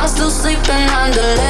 i'm still sleeping under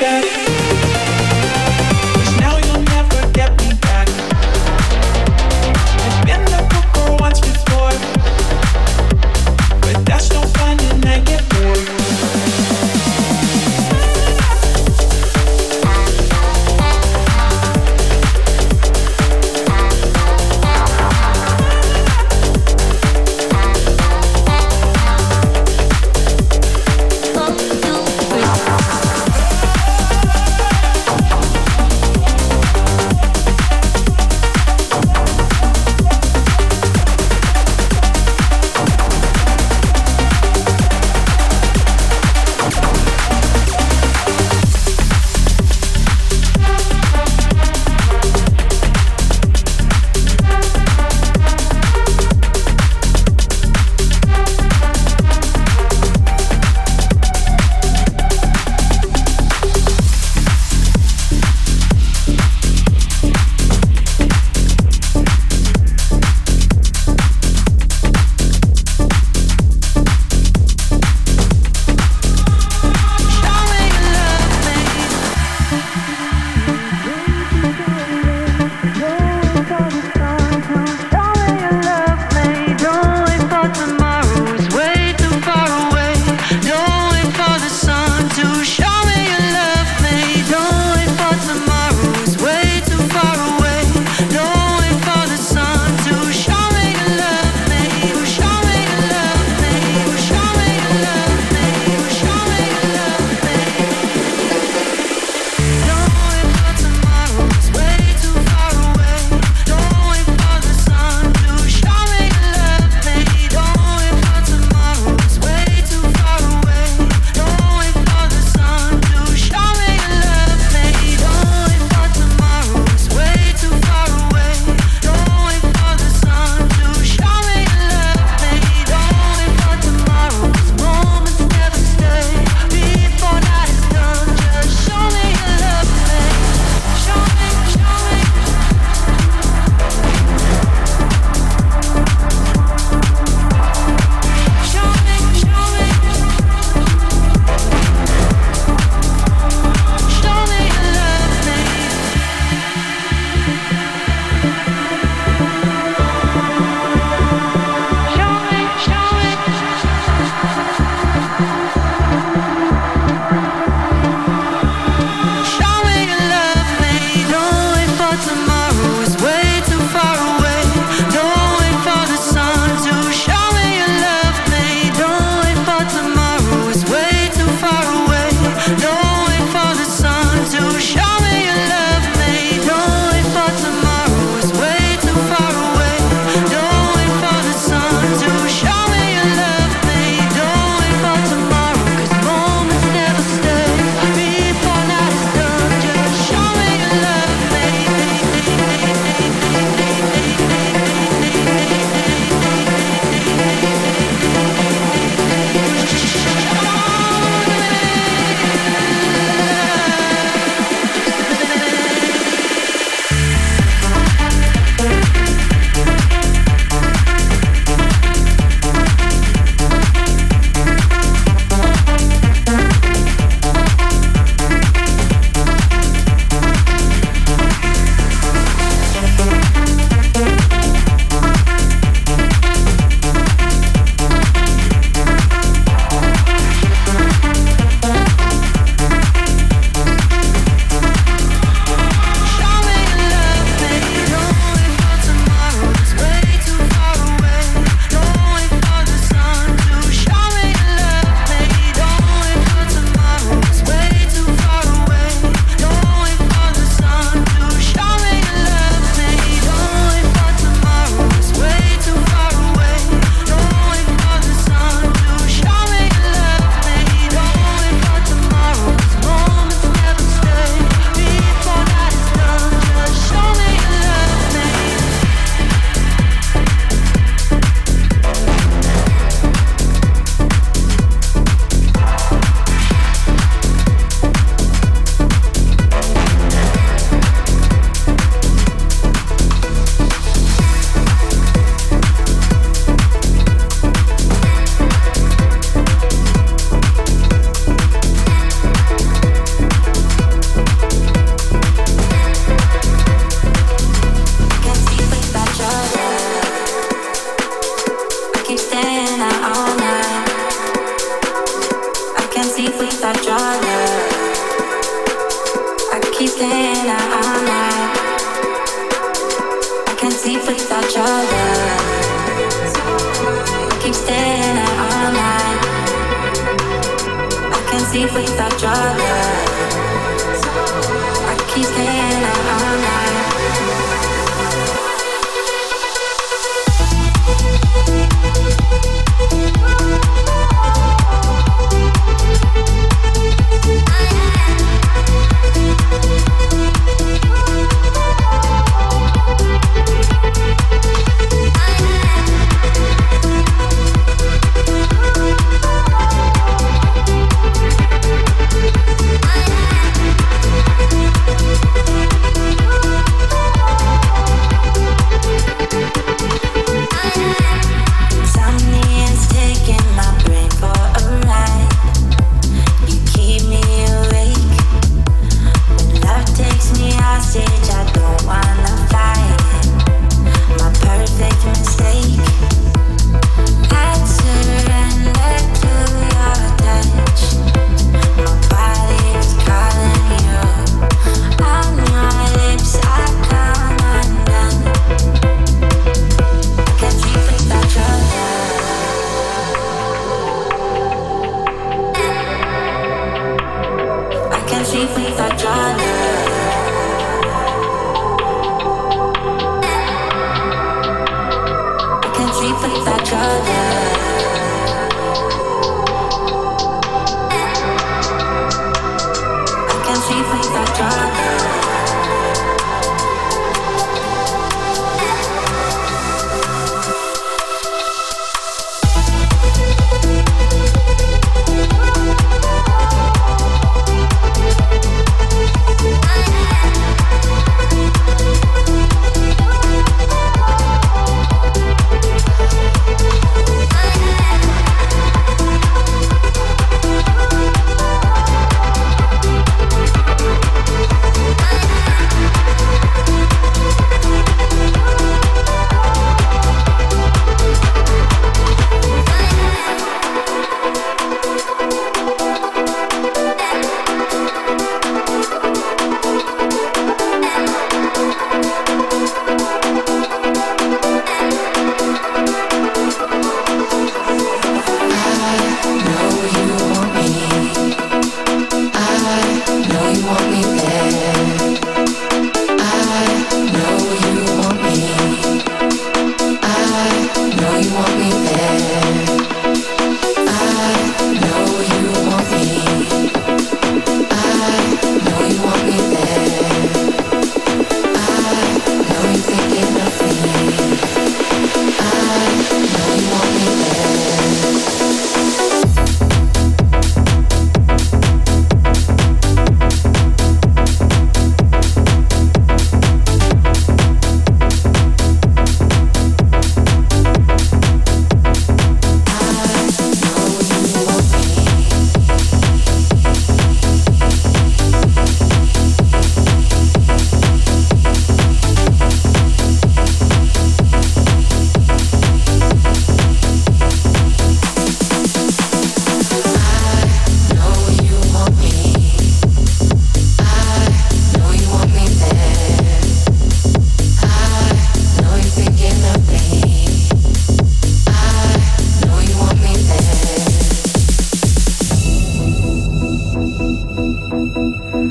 Yeah.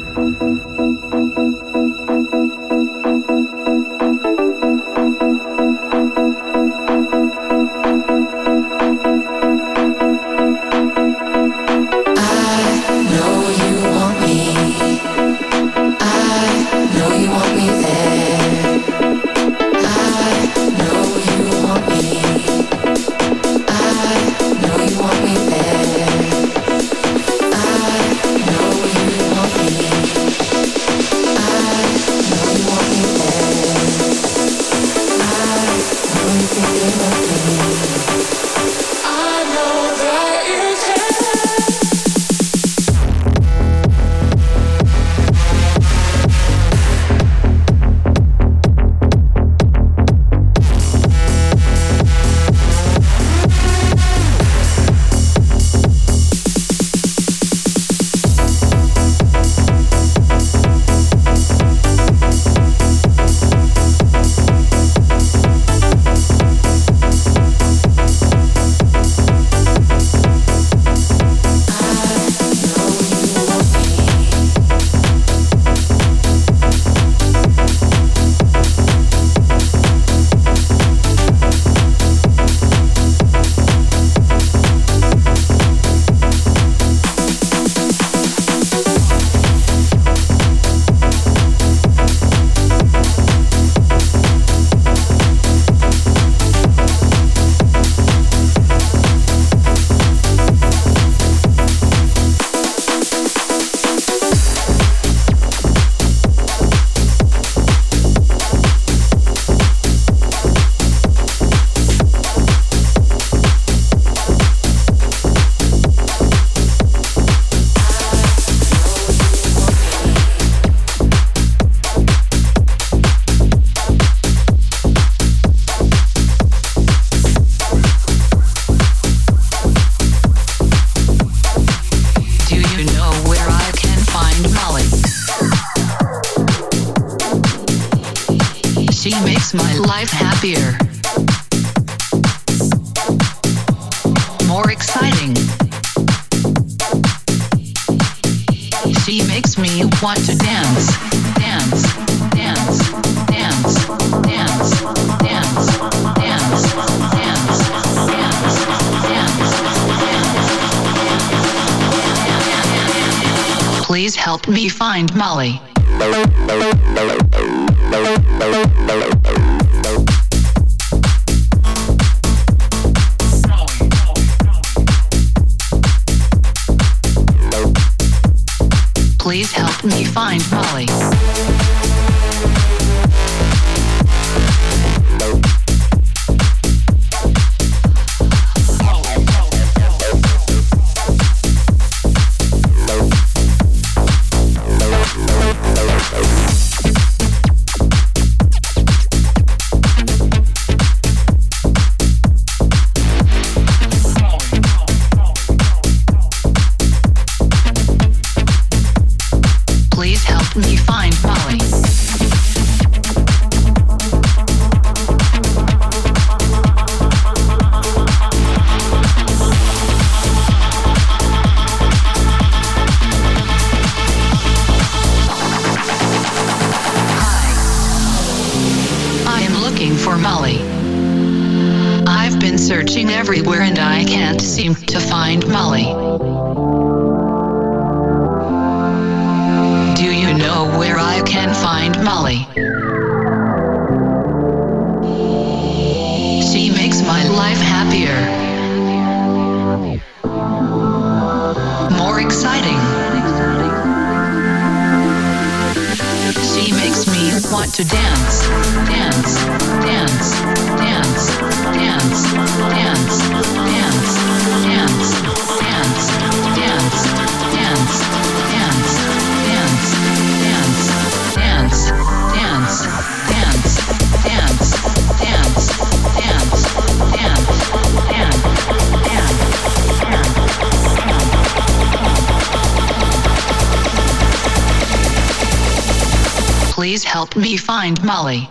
thank you find Molly. Molly. I've been searching everywhere and I can't seem to find Molly. Do you know where I can find Molly? She makes my life happier. More exciting. She makes me want to dance, help me find Molly.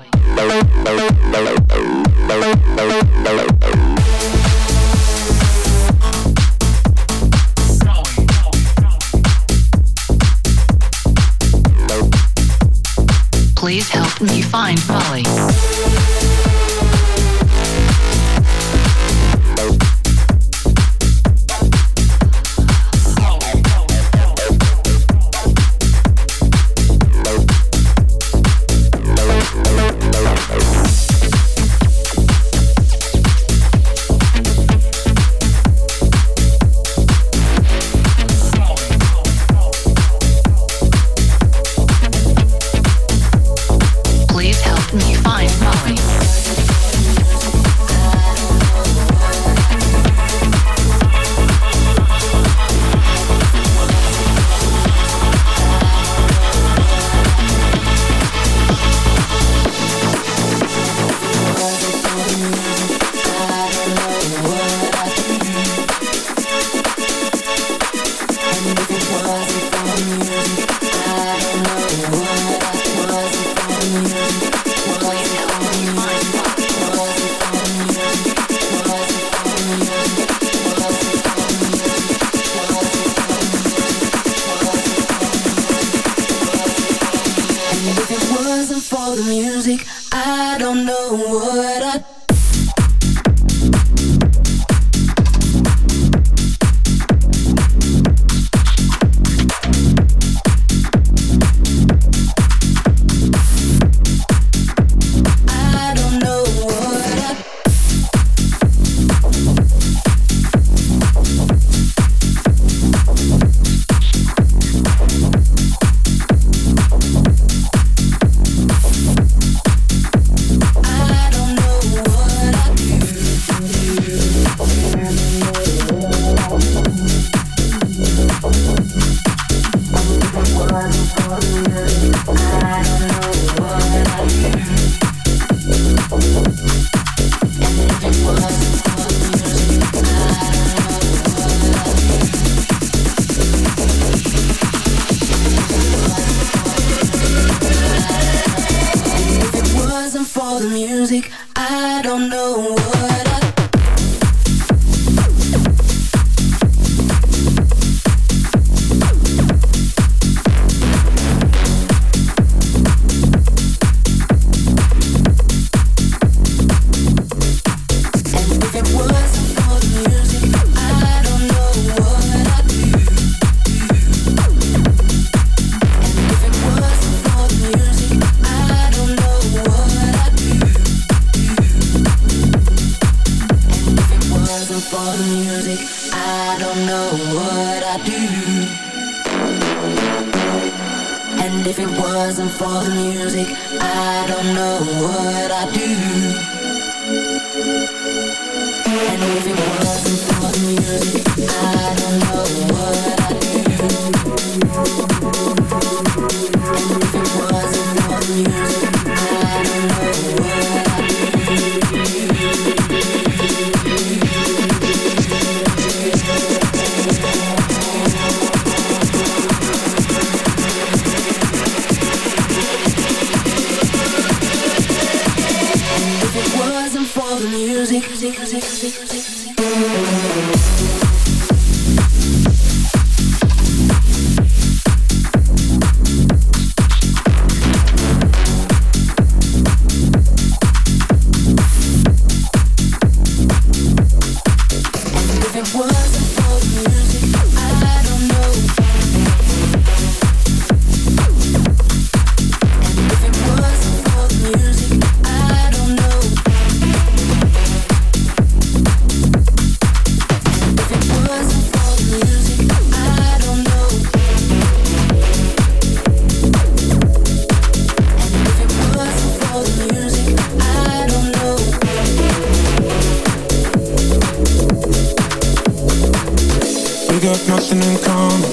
Got nothing in common,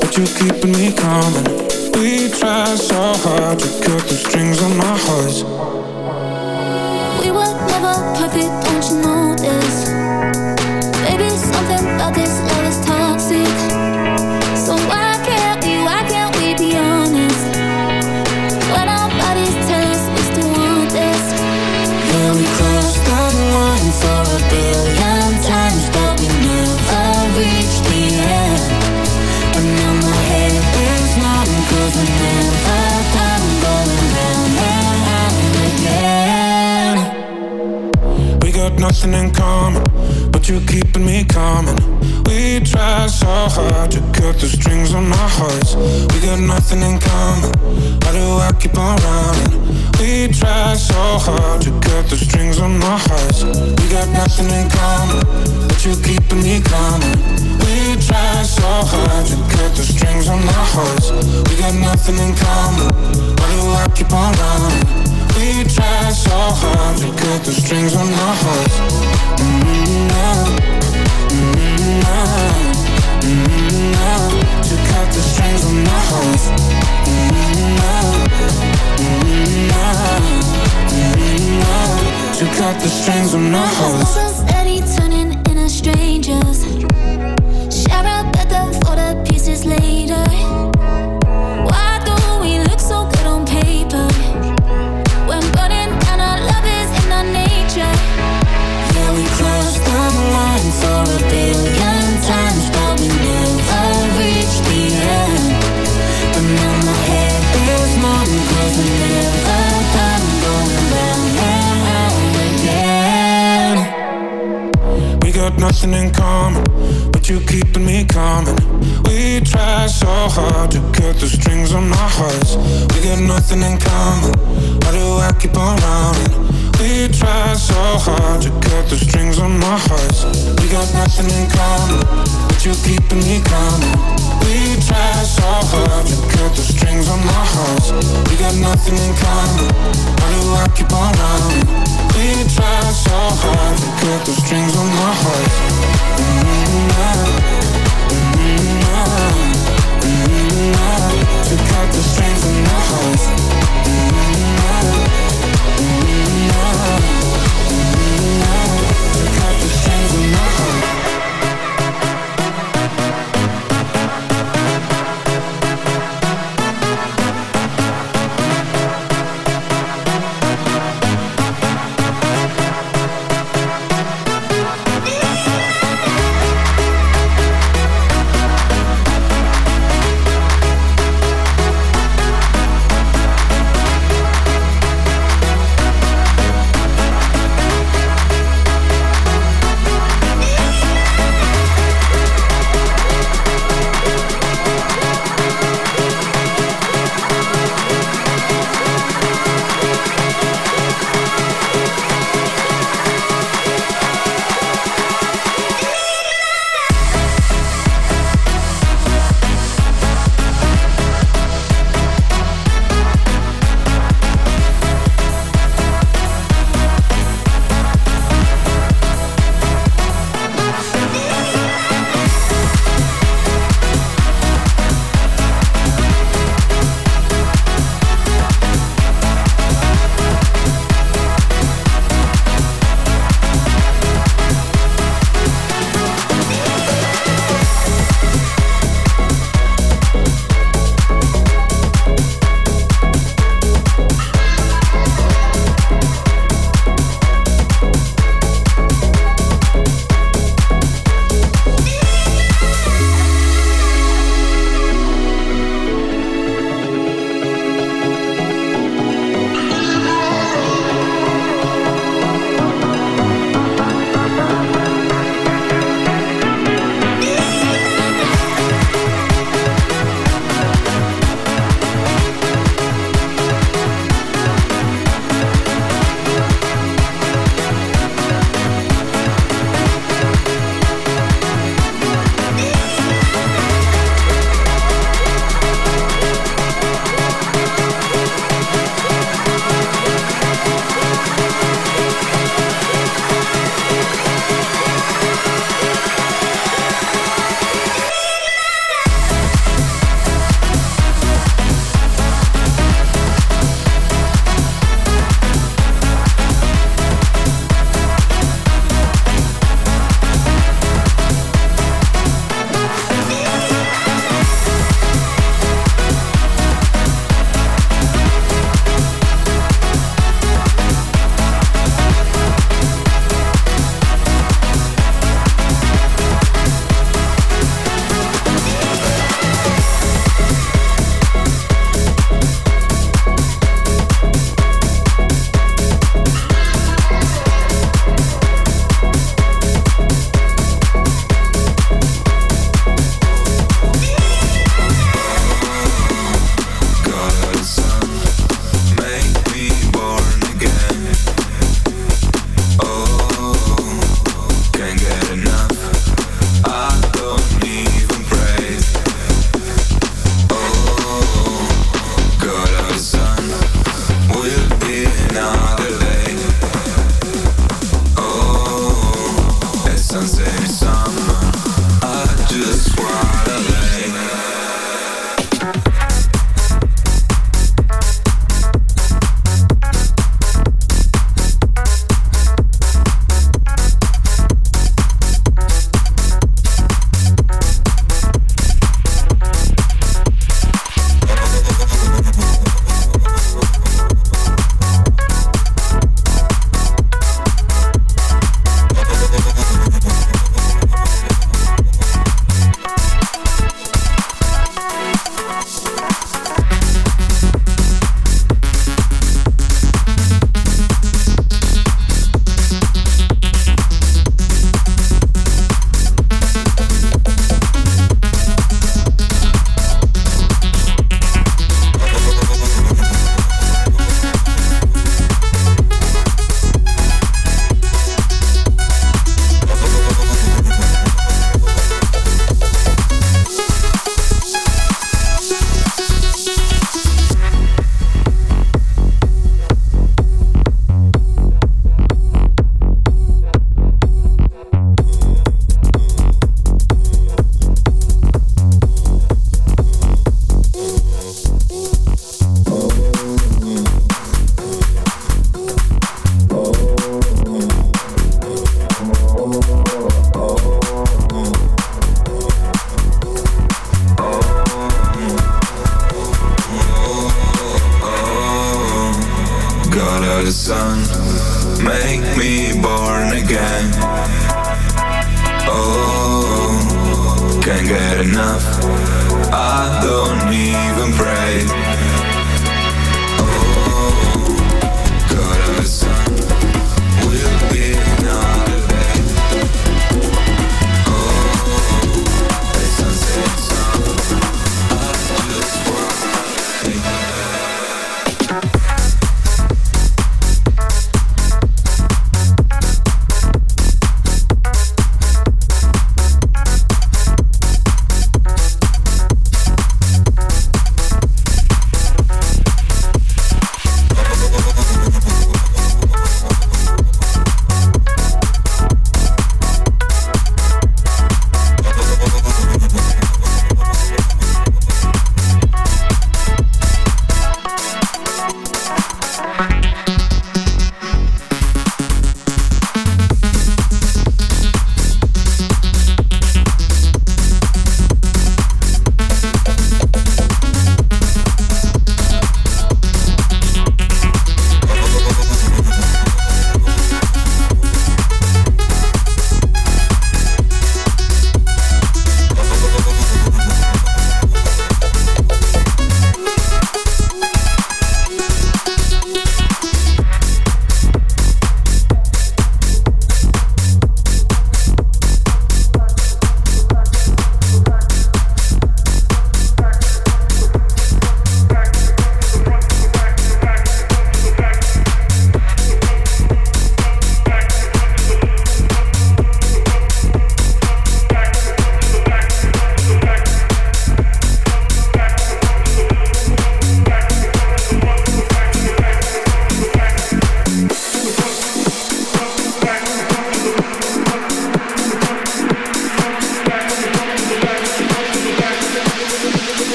but you're keeping me coming. We try so hard to cut the strings on my heart. We were never perfect, don't you know this? Nothing in common, but you're keeping me coming. We try so hard to cut the strings on my heart. We got nothing in common. Why do I keep on running? We try so hard to cut the strings on my heart. We got nothing in common, but you're keeping me coming. We try so hard to cut the strings on my heart. We got nothing in common. Why do I keep on running? We try so hard to cut the strings on my heart. Mm-hmm. Mm-hmm. Mm-hmm. To cut the strings on my heart. Mm-hmm. To cut the strings on my heart. Almost any turning into strangers. Got nothing in common, but you keeping me coming. We try so hard to cut the strings on our hearts. We got nothing in common. Why do I keep on running? We try so hard to cut the strings on my heart. We got nothing in common, but you keeping me coming. We try so hard to cut the strings on my heart. We got nothing in common. Why do I keep on running? We try so hard to cut the strings on my heart. To cut the strings on my heart.